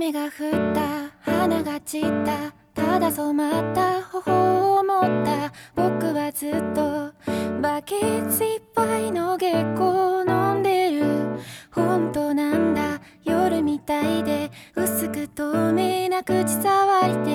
雨が降った花が散った。ただ染まった頬を持った僕はずっとバケツいっぱいの月光を飲んでる。本当なんだ。夜みたいで薄く透明な口触りで。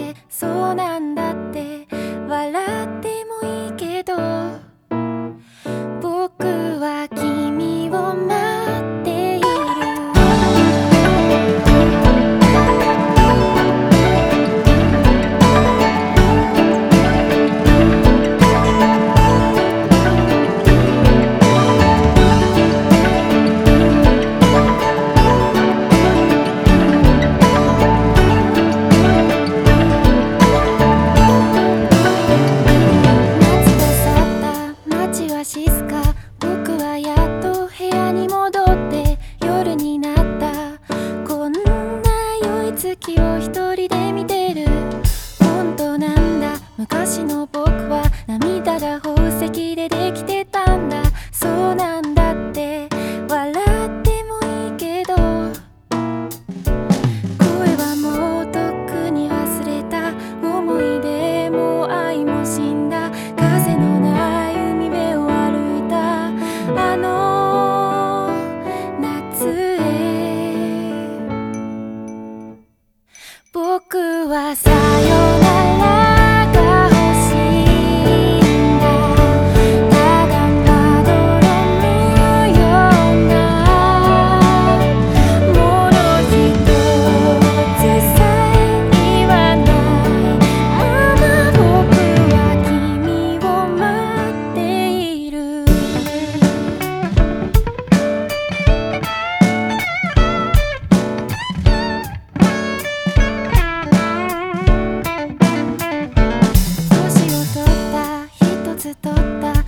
はさよ tota